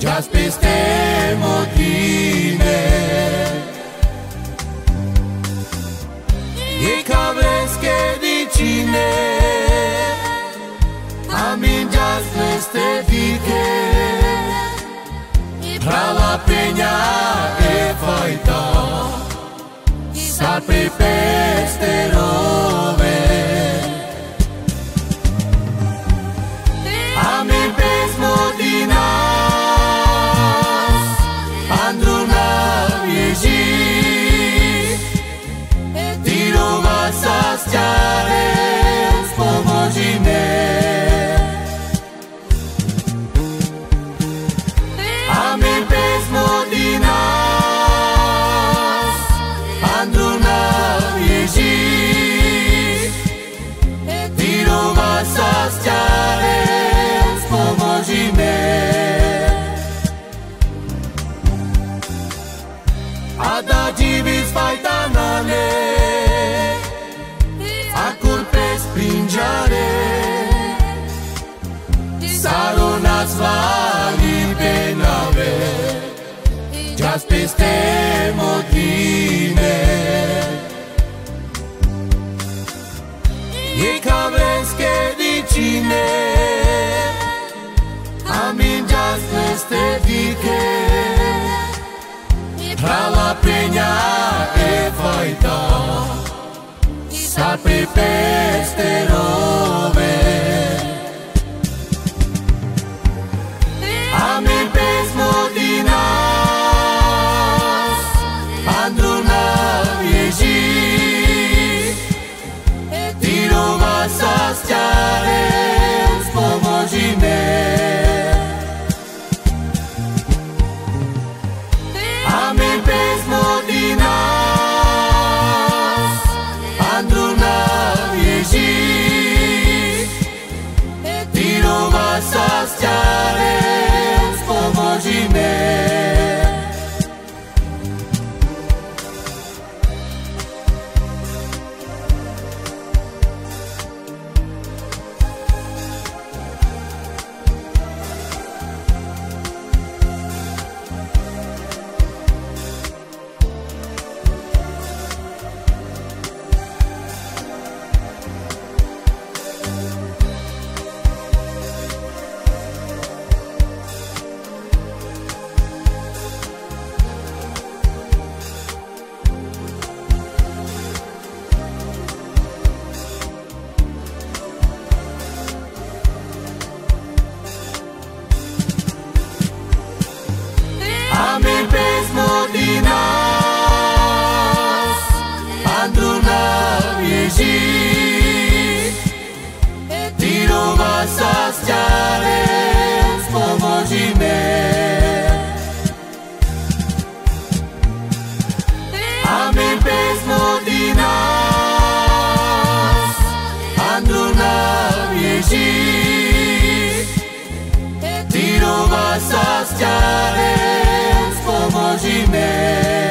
Dați peste modine E ca vreske di cine Amingiați peste dike Agibis faitanale Acur pe springeare Sarunați valii pe nave Geați peste motine. E cam reschedicine Amingeați peste dichei jalapeña e faita sape pestero Tiro vasas chares pomojine Amin pes modinas Andruna vieji Tiro vasas chares pomojine